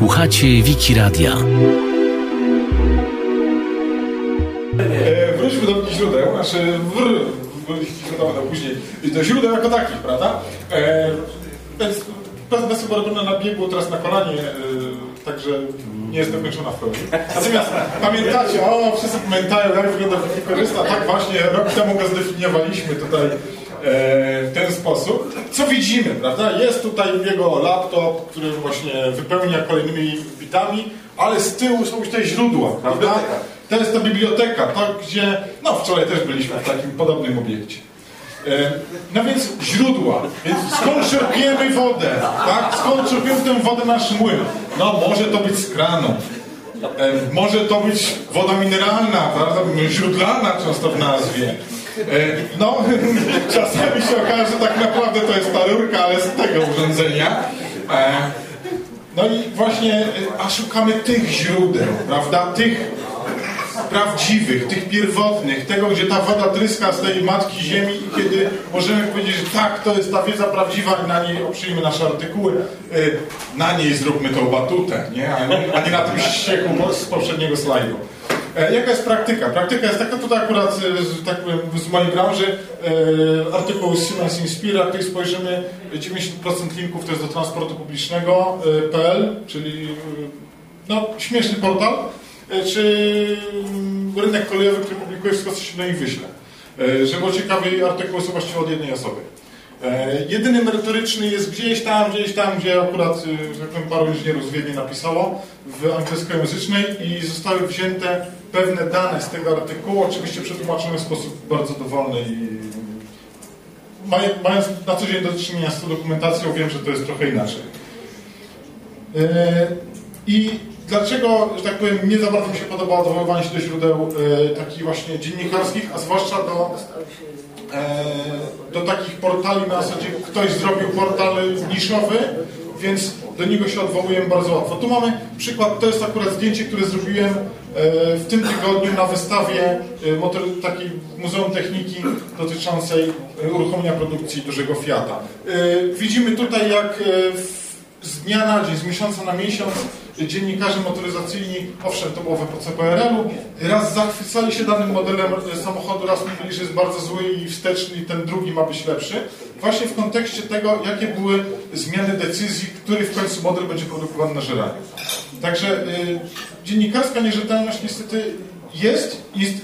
Słuchacie Wiki Radia. E, wróćmy do źródeł, znaczy wr, no później, do źródeł jako takich, prawda? E, bez, bez, bez na biegu, teraz na kolanie, e, także nie jest dokończona w pełni. Natomiast pamiętacie, o, wszyscy pamiętają, jak wygląda wikikorysta, tak właśnie rok temu go zdefiniowaliśmy tutaj w ten sposób. Co widzimy, prawda? Jest tutaj jego laptop, który właśnie wypełnia kolejnymi bitami, ale z tyłu są już te źródła, prawda? To jest ta biblioteka, to gdzie, no wczoraj też byliśmy w takim podobnym obiekcie. E, No więc źródła, więc skąd czerpiemy wodę, tak? Skąd czerpiemy tę wodę nasz młyn? No może to być z kranu, e, może to być woda mineralna, prawda? Źródlana często w nazwie. E, No, czasami się okaże, że tak naprawdę to jest ta rurka, ale z tego urządzenia. E, No i właśnie, e, a szukamy tych źródeł, prawda? Tych prawdziwych, tych pierwotnych, tego, gdzie ta woda tryska z tej matki ziemi i kiedy możemy powiedzieć, że tak, to jest ta wiedza prawdziwa i na niej oprzyjmy nasze artykuły, na niej zróbmy tą batutę, nie? A, nie, a nie na tym ścieku z poprzedniego slajdu. E, Jaka jest praktyka? Praktyka jest taka, tutaj akurat e, z- tak powiem, z mojej branży e, artykuł Siemens Inspira, który spojrzymy, 90% linków to jest do transportu publicznego e, PL, czyli e, no, śmieszny portal, e, czy mm, rynek kolejowy, który publikuje wszystko, co się do nich wyśle. E, Że było ciekawy artykuł są właściwie od jednej osoby. E, Jedyny merytoryczny jest gdzieś tam, gdzieś tam, gdzie akurat, e, tak paru inżynierów z Wiednia napisało w angielskojęzycznej i zostały wzięte pewne dane z tego artykułu, oczywiście przetłumaczone w sposób bardzo dowolny i maj- mając na co dzień do czynienia z tą dokumentacją, wiem, że to jest trochę inaczej. E, I dlaczego, że tak powiem, nie za bardzo mi się podoba odwoływanie się do źródeł e, takich właśnie dziennikarskich, a zwłaszcza do, e, do takich portali na zasadzie ktoś zrobił portal niszowy, więc do niego się odwołuję bardzo łatwo. Tu mamy przykład, to jest akurat zdjęcie, które zrobiłem e, w tym tygodniu na wystawie e, motor, Muzeum Techniki dotyczącej e, uruchomienia produkcji dużego Fiata. Widzimy tutaj jak z dnia na dzień, z miesiąca na miesiąc dziennikarze motoryzacyjni, owszem, to było w epoce PRL-u, raz zachwycali się danym modelem samochodu, raz mówili, że jest bardzo zły i wsteczny i ten drugi ma być lepszy. Właśnie w kontekście tego, jakie były zmiany decyzji, który w końcu model będzie produkowany na żeraniu. Także y, dziennikarska nierzetelność niestety jest i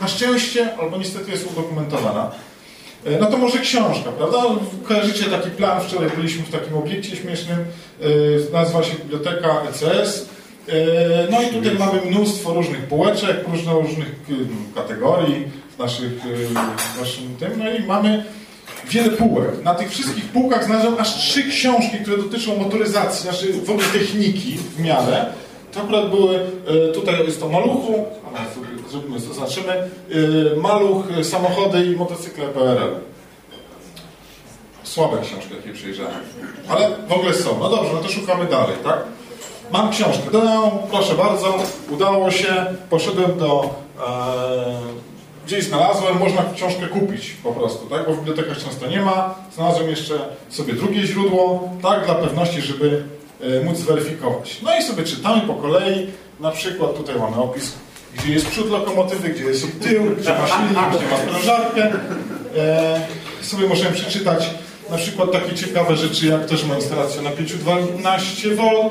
na szczęście, albo niestety jest udokumentowana. E, No to może książka, prawda? Kojarzycie taki plan, wczoraj byliśmy w takim obiekcie śmiesznym, e, nazywa się Biblioteka ECS. E, No i tutaj mamy mnóstwo różnych półeczek, różno różnych e, kategorii w, naszych, w naszym tym, no i mamy wiele półek. Na tych wszystkich półkach znalazłem aż trzy książki, które dotyczą motoryzacji, znaczy w ogóle techniki w miarę. To akurat były, e, tutaj jest to maluchu, zrobimy, zaznaczymy, e, maluch, e, samochody i motocykle PRL. Słabe książki, jakie przejrzałem. Ale w ogóle są. No dobrze, no to szukamy dalej, tak? Mam książkę. No, proszę bardzo, udało się. Poszedłem do... E, gdzieś znalazłem, można książkę kupić po prostu, tak? Bo w bibliotekach często nie ma. Znalazłem jeszcze sobie drugie źródło, tak? Dla pewności, żeby móc zweryfikować. No i sobie czytamy po kolei. Na przykład tutaj mamy opis, gdzie jest przód lokomotywy, gdzie jest tył, gdzie ma silnik, gdzie ma sprężarkę. E, sobie możemy przeczytać na przykład takie ciekawe rzeczy, jak też ma instalację na 512V. E,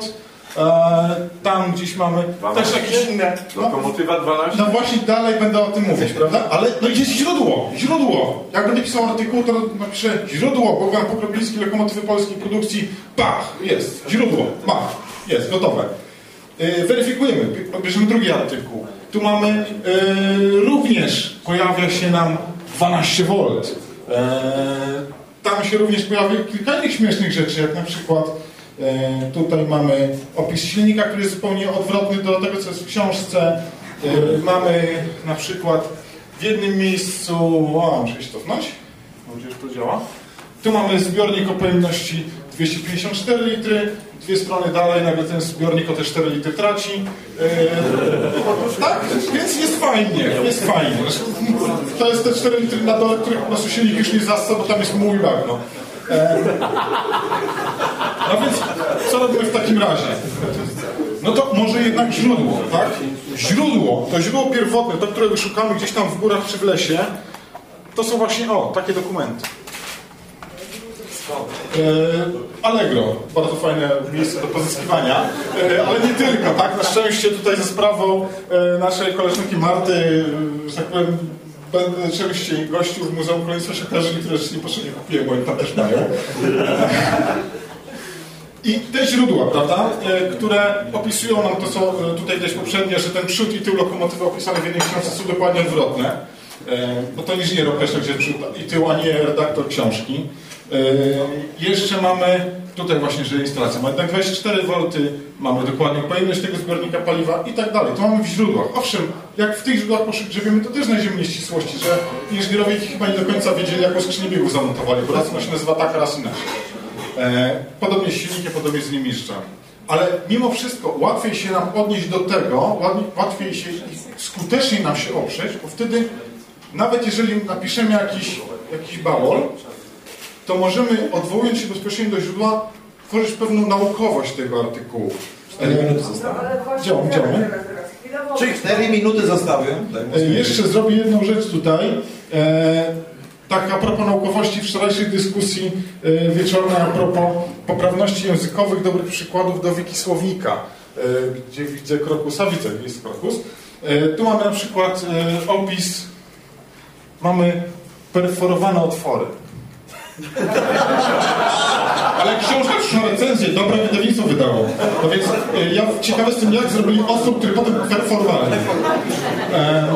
tam gdzieś mamy też jakieś inne. No, Lokomotywa 12? no właśnie dalej będę o tym mówić, prawda? Ale no jest źródło, źródło. Jak będę pisał artykuł, to napiszę źródło, Bogdan Pokrobliński, lokomotywy polskiej produkcji, pach, jest, źródło, pach, jest, gotowe. Yy, weryfikujemy, bierzemy drugi artykuł. Tu mamy, yy, również pojawia się nam 12V. Yy, tam się również pojawia kilka innych śmiesznych rzeczy, jak na przykład E, Tutaj mamy opis silnika, który jest zupełnie odwrotny do tego, co jest w książce. E, Mamy na przykład w jednym miejscu... O, muszę się cofnąć. Mam to działa. Tu mamy zbiornik o pojemności 254 litry. Dwie strony dalej, nagle ten zbiornik o te 4 litry traci. E, tak, więc jest fajnie, jest fajnie. To jest te 4 litry na dole, których po prostu silnik już nie zassa, bo tam jest mój bagno. No więc, co robimy w takim razie? No to może jednak źródło, tak? Źródło, to źródło pierwotne, to którego szukamy gdzieś tam w górach czy w lesie, to są właśnie, o, takie dokumenty. E, Allegro, bardzo fajne miejsce do pozyskiwania, e, ale nie tylko, tak? Na szczęście tutaj ze sprawą e, naszej koleżanki Marty, że tak powiem, będę częściej gościł w Muzeum Królestwa się kojarzy, które rzeczy niepotrzebnie kupiłem, bo oni tam też mają. I te źródła, prawda, które opisują nam to, co tutaj też poprzednie, że ten przód i tył lokomotywy opisane w jednej książce są dokładnie odwrotne. Bo to inżynier określa, gdzie przód i tył, a nie redaktor książki. Jeszcze mamy tutaj właśnie, że instalacja ma jednak 24 V, mamy dokładnie pojemność tego zbiornika paliwa i tak dalej. To mamy w źródłach. Owszem, jak w tych źródłach pogrzebiemy, to też znajdziemy nieścisłości, że inżynierowie chyba nie do końca wiedzieli, jaką skrzynię biegów zamontowali, bo raz ona się nazywa tak, raz inaczej. Podobnie z silnikiem, podobnie z nim Ale mimo wszystko łatwiej się nam odnieść do tego, łatwiej się skuteczniej nam się oprzeć, bo wtedy nawet jeżeli napiszemy jakiś, jakiś bałol, to możemy, odwołując się bezpośrednio do źródła, tworzyć pewną naukowość tego artykułu. 4 minuty zostały. Działamy, działamy. Czyli 4 minuty zostały. Jeszcze zrobię jedną rzecz tutaj. E, tak a propos naukowości wczorajszej dyskusji e, wieczornej, a propos poprawności językowych, dobrych przykładów do wikisłownika, e, gdzie widzę krokusa, widzę, jest krokus. E, tu mamy na przykład opis, mamy perforowane otwory. Ale książka przyszła recenzję, dobre wydawnictwo wydało. No więc ja ciekawy jestem, jak zrobili osób, który potem performowali. E,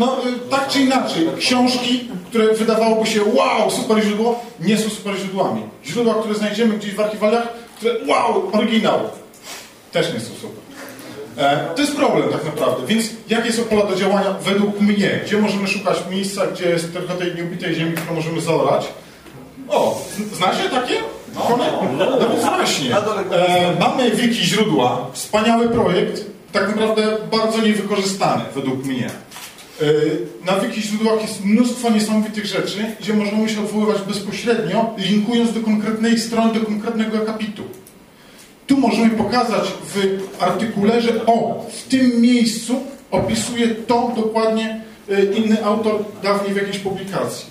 no, e, tak czy inaczej, książki, które wydawałoby się wow, super źródło, nie są super źródłami. Źródła, które znajdziemy gdzieś w archiwaliach, które wow, oryginał, też nie są super. E, to jest problem tak naprawdę, więc jakie są pola do działania według mnie? Gdzie możemy szukać miejsca, gdzie jest tylko tej nieubitej ziemi, którą możemy zaorać? O, znacie takie? No, no, no właśnie. E, mamy wiki źródła, wspaniały projekt, tak naprawdę bardzo niewykorzystany według mnie. E, na wiki źródłach jest mnóstwo niesamowitych rzeczy, gdzie możemy się odwoływać bezpośrednio, linkując do konkretnej strony, do konkretnego akapitu. Tu możemy pokazać w artykule, że o, w tym miejscu opisuje to dokładnie e, inny autor dawniej w jakiejś publikacji.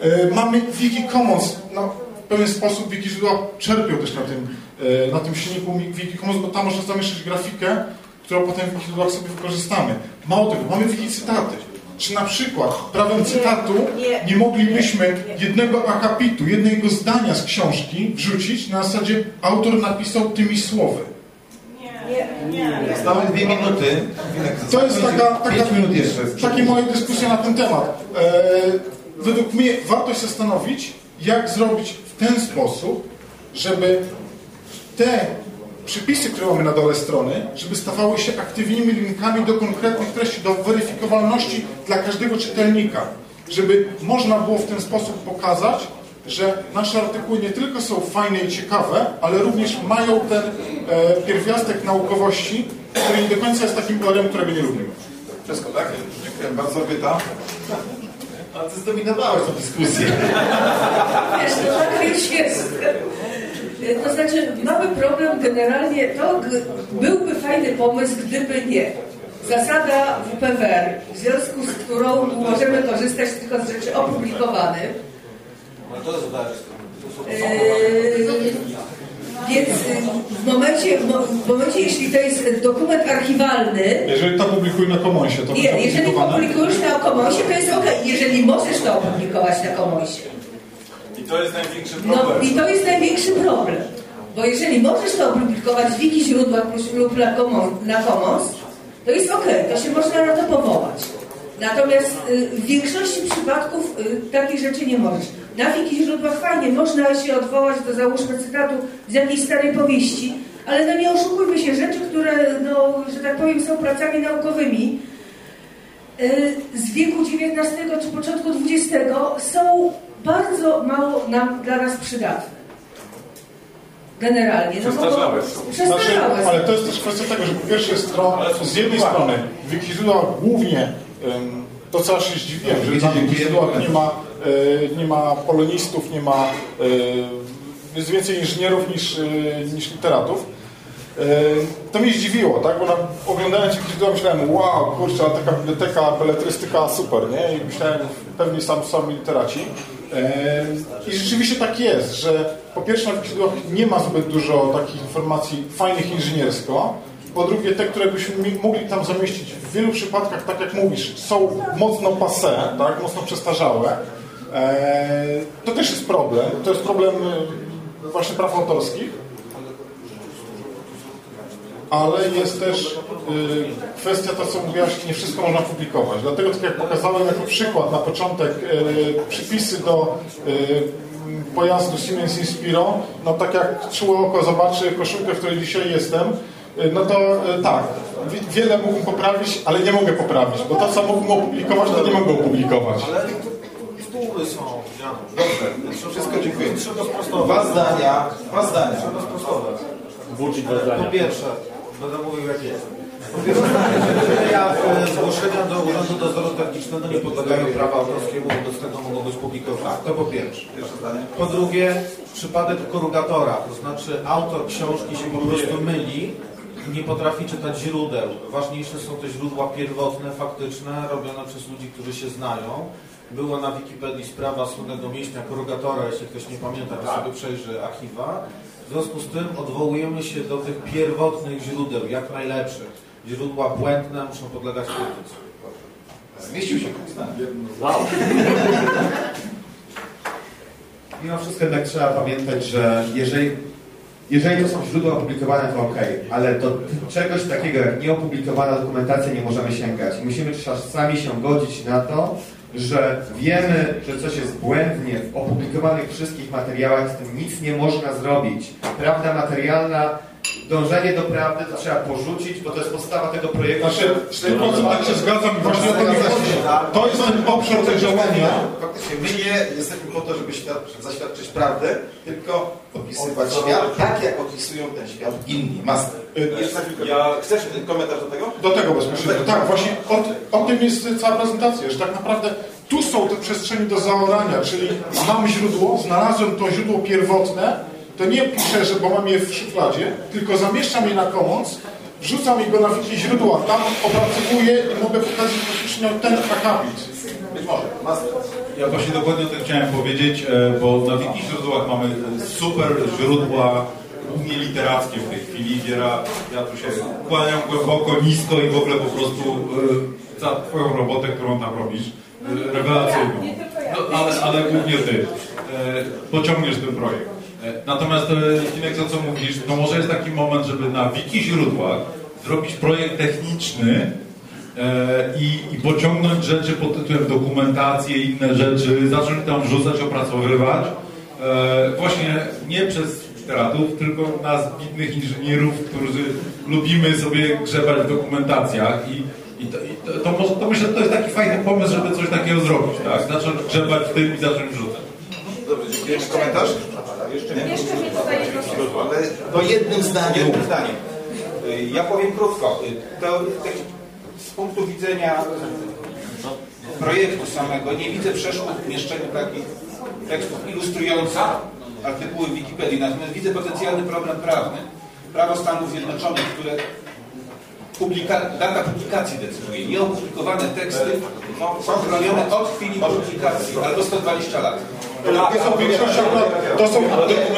E, mamy Wiki Commons, no, w pewien sposób Wiki źródła czerpią też na tym, na tym silniku Wiki Commons, bo tam można zamieszczać grafikę, którą potem w źródłach sobie wykorzystamy. Mało tego, mamy Wiki cytaty. Czy na przykład prawem cytatu nie moglibyśmy jednego akapitu, jednego zdania z książki wrzucić na zasadzie autor napisał tymi słowy? Nie, nie. Zostały dwie minuty. To jest taka, taka minut jeszcze. takie moje dyskusje na ten temat. E, według mnie warto się zastanowić, jak zrobić w ten sposób, żeby te przypisy, które mamy na dole strony, żeby stawały się aktywnymi linkami do konkretnych treści, do weryfikowalności dla każdego czytelnika. Żeby można było w ten sposób pokazać, że nasze artykuły nie tylko są fajne i ciekawe, ale również mają ten e, pierwiastek naukowości, który nie do końca jest takim kolorem, którego nie lubimy. Wszystko, tak? Dziękuję bardzo, Byta. A ty zdominowałeś tę dyskusję. Wiesz, to tak jest. To znaczy, mamy problem generalnie, to byłby fajny pomysł, gdyby nie. Zasada WPWR, w związku z którą możemy korzystać tylko z rzeczy opublikowanych. No to Yy, więc w momencie, w momencie, jeśli to jest dokument archiwalny... Jeżeli to publikuj na komonsie, to Nie, jeżeli publikujesz na komonsie, to jest ok. Jeżeli możesz to opublikować na komonsie. I to jest największy problem. No i to jest największy problem. Bo jeżeli możesz to opublikować w wiki źródłach lub na Commons, to jest ok, to się można na to powołać. Natomiast y, w większości przypadków y, takich rzeczy nie możesz. Na wiki źródłach fajnie, można się odwołać do załóżmy cytatu z jakiejś starej powieści, ale no nie oszukujmy się, rzeczy, które, no, że tak powiem, są pracami naukowymi y, z wieku XIX czy początku XX są bardzo mało nam dla nas przydatne. Generalnie. No, Przestarzałe są. Znaczy, ale to jest też kwestia tego, że po pierwsze z jednej strony źródła głównie to co aż się zdziwiłem, że tam w nie ma, e, nie ma polonistów, nie ma e, jest więcej inżynierów niż, niż literatów. To mnie zdziwiło, tak? Bo na, oglądając ich myślałem, wow, kurczę, taka biblioteka, beletrystyka, super, nie? I myślałem, pewnie sam są literaci. I rzeczywiście tak jest, że po pierwsze na źródłach nie ma zbyt dużo takich informacji fajnych inżyniersko. Po drugie, te, które byśmy mogli tam zamieścić w wielu przypadkach, tak jak mówisz, są mocno passé, tak? mocno przestarzałe. To też jest problem. To jest problem właśnie praw autorskich ale jest też y, kwestia to, co mówiłaś, nie wszystko można publikować. Dlatego, tak jak pokazałem jako przykład na początek, y, przypisy do y, pojazdu Siemens Inspiro, no tak jak czułe oko zobaczy koszulkę, w której dzisiaj jestem, no to tak, wiele mógłbym poprawić, ale nie mogę poprawić, bo to, co mógłbym opublikować, to nie mogę opublikować. Ale tytuły są, Dobrze, wszystko dziękuję. Dwa zdania, dwa zdania. Trzeba sprostować. Po pierwsze, będę mówił jak jest. Po pierwsze, ja zgłoszenia do Urzędu Dozoru Technicznego nie podlegają prawa autorskiemu, wobec tego mogą być publikowane. To po pierwsze. Po drugie, przypadek korugatora, to znaczy autor książki się po prostu myli, nie potrafi czytać źródeł. Ważniejsze są te źródła pierwotne, faktyczne, robione przez ludzi, którzy się znają. Była na Wikipedii sprawa słynnego mięśnia korugatora, jeśli ktoś nie pamięta, to sobie przejrzy archiwa. W związku z tym odwołujemy się do tych pierwotnych źródeł, jak najlepszych. Źródła błędne muszą podlegać krytyce. Zmieścił się Wow. Mimo wszystko jednak trzeba pamiętać, że jeżeli, jeżeli to są źródła opublikowane, to ok, ale do czegoś takiego jak nieopublikowana dokumentacja nie możemy sięgać. Musimy czasami się godzić na to, że wiemy, że coś jest błędnie w opublikowanych wszystkich materiałach, z tym nic nie można zrobić. Prawda materialna, dążenie do prawdy to trzeba porzucić, bo to jest podstawa tego projektu. Znaczy, z tym tak się zgadzam i właśnie o to. To jest ten obszar tego działania. Faktycznie, my nie jesteśmy po to, żeby zaświadczyć prawdę, tylko opisywać świat tak, jak opisują ten świat inni. Master. Ja, chcesz komentarz do tego? Do tego bezpośrednio. Tak, właśnie o, o tym jest cała prezentacja, że tak naprawdę tu są te przestrzenie do zaorania, czyli mam źródło, znalazłem to źródło pierwotne, to nie piszę, że bo mam je w szufladzie, tylko zamieszczam je na Commons, wrzucam je na wiki źródła, tam opracowuję i mogę pokazać praktycznie ten akapit. Być może. Ja właśnie dokładnie o tym chciałem powiedzieć, e, bo na wiki źródłach mamy super źródła głównie literackie w tej chwili. Wiera, ja tu się kłaniam głęboko, nisko i w ogóle po prostu e, za twoją robotę, którą tam robisz, e, rewelacyjną. No, ale, ale głównie ty. Pociągniesz ten projekt. Natomiast Kinek, to co mówisz, no może jest taki moment, żeby na wiki źródłach zrobić projekt techniczny, i, i pociągnąć rzeczy pod tytułem dokumentacje i inne rzeczy, zacząć tam wrzucać, opracowywać. Właśnie nie przez literatów, tylko nas, bidnych inżynierów, którzy lubimy sobie grzebać w dokumentacjach i, i, to, i to, to, to, myślę, że to jest taki fajny pomysł, żeby coś takiego zrobić, tak? Zacząć grzebać w tym i zacząć wrzucać. Dobrze, dziękuję. Komentarz? Jeszcze, nie? jeszcze mnie tutaj Ale to jednym zdaniem. Jednym zdaniem. Ja powiem krótko. To, z punktu widzenia projektu samego nie widzę przeszkód w umieszczeniu takich tekstów ilustrujących artykuły w Wikipedii, natomiast widzę potencjalny problem prawny. Prawo Stanów Zjednoczonych, które publika data publikacji decyduje. Nieopublikowane teksty są chronione od chwili publikacji, albo 120 lat. To są większości akurat, to są,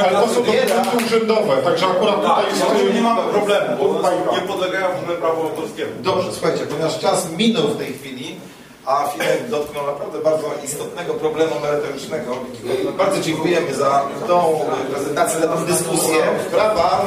ale to są dokumenty urzędowe, także akurat tutaj jest... Nie mamy problemu, bo nie podlegają w ogóle prawu autorskiemu. Dobrze, słuchajcie, ponieważ czas minął w tej chwili, a Filip dotknął naprawdę bardzo istotnego problemu merytorycznego. Bardzo dziękujemy za tą prezentację, za tą dyskusję. Brawa!